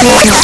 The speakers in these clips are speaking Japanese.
Oh, my God.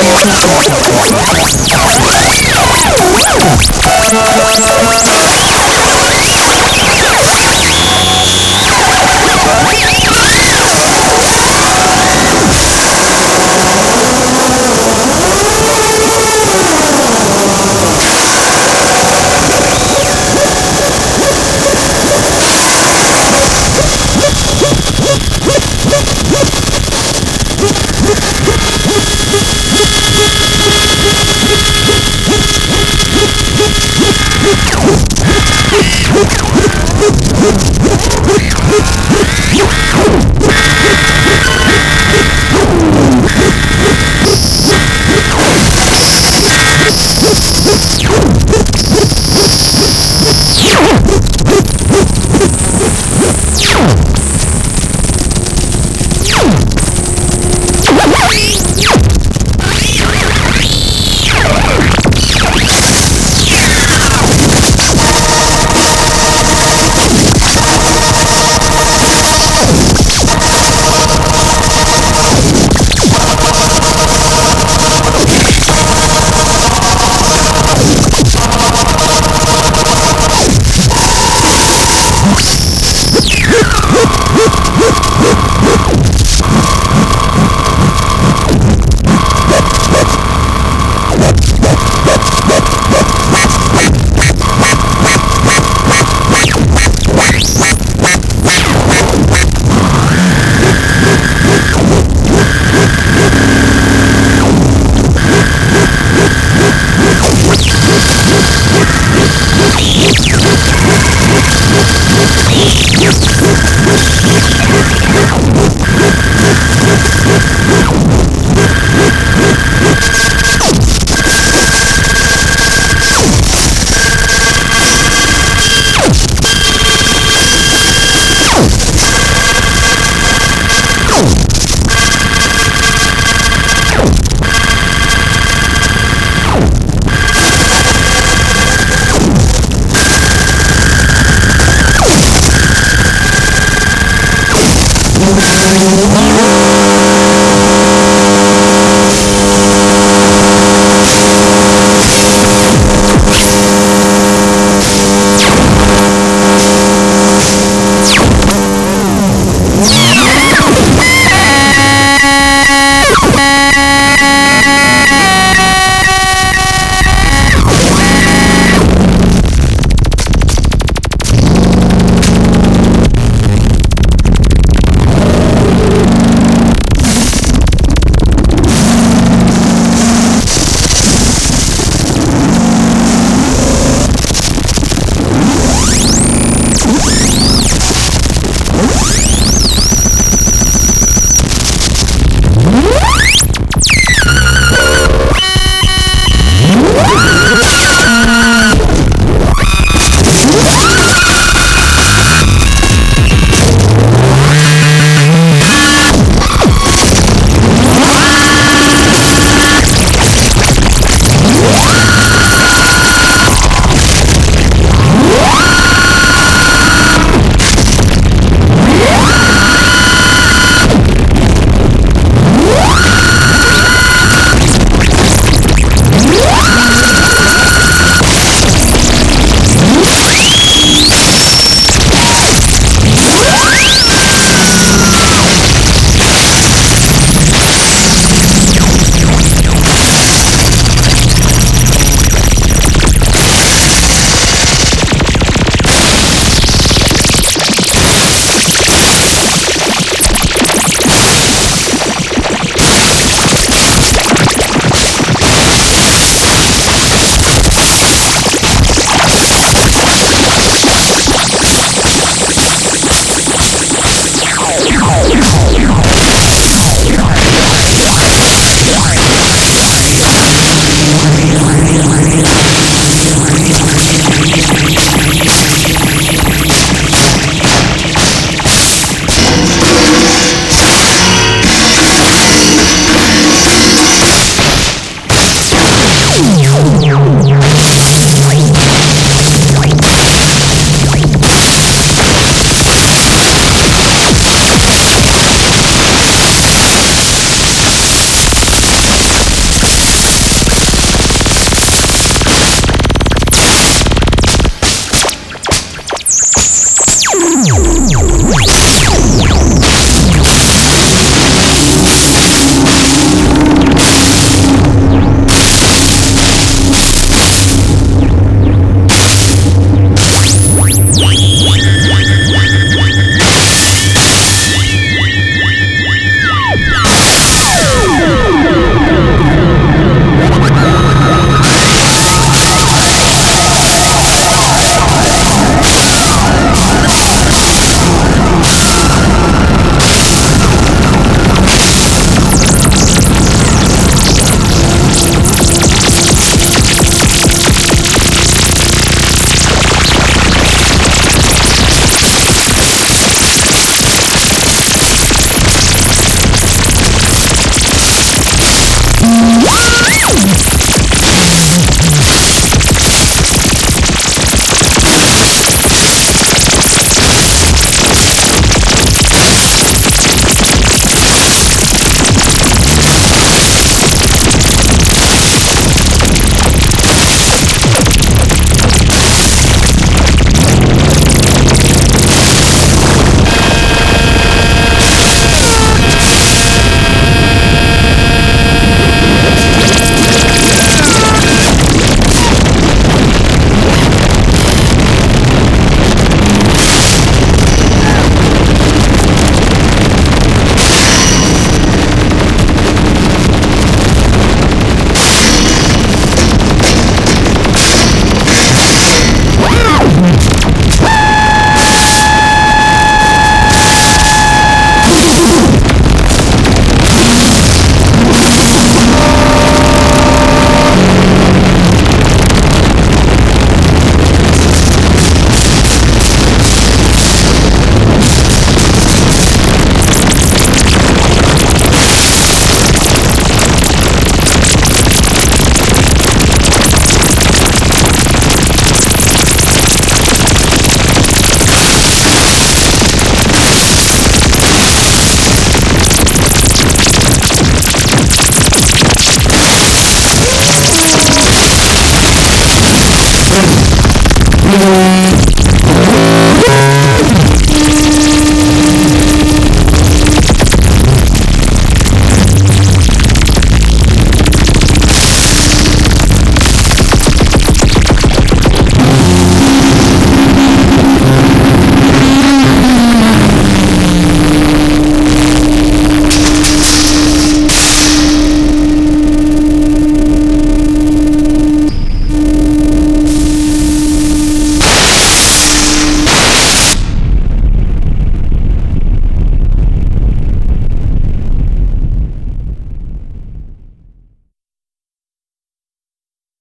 Música